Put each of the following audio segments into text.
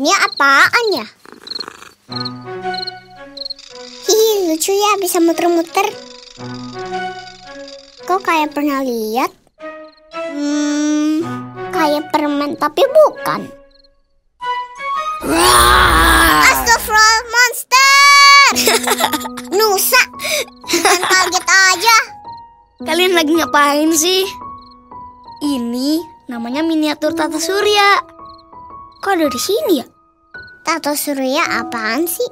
apaan ya? Hihi, lucu ya bisa muter-muter. Kok kayak pernah lihat? Hmm, kayak permen tapi bukan. Astagfirullah, monster! Nusa! Bukan kaget aja. Kalian lagi ngapain sih? Ini namanya miniatur tata surya. Kok ada di sini ya? Tato surya apaan sih?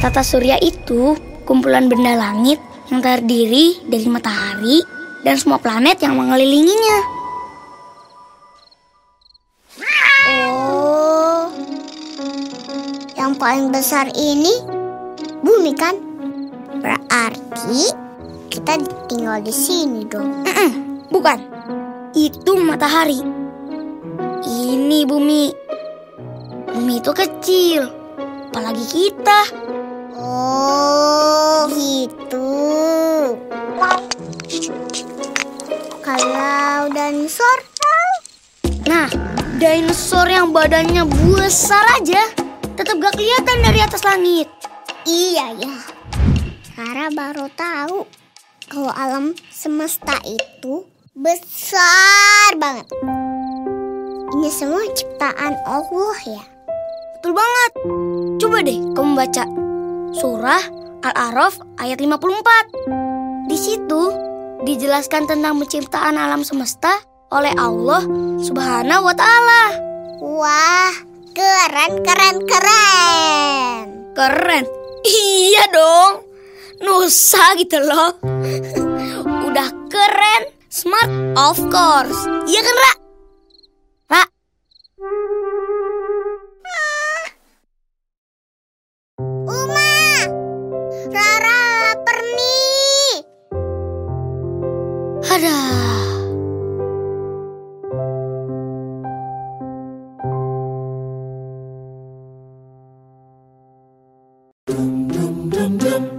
Tata surya itu kumpulan benda langit yang terdiri dari matahari dan semua planet yang mengelilinginya. Oh, yang paling besar ini bumi kan? Berarti kita tinggal di sini dong. Mm-mm, bukan, itu matahari. Ini bumi. Bumi itu kecil, apalagi kita. Oh, gitu. Kalau dinosaur, Nah, dinosaur yang badannya besar aja tetap gak kelihatan dari atas langit. iya ya. Sarah baru tahu kalau alam semesta itu besar banget. Ini semua ciptaan Allah ya. Betul banget. Coba deh kamu baca surah Al-A'raf ayat 54. Di situ dijelaskan tentang penciptaan alam semesta oleh Allah Subhanahu wa taala. Wah, keren, keren, keren. Keren. Iya dong. Nusa gitu loh. Udah keren, smart of course. Iya kan, Ra? Ra, Ta-da! dum dum dum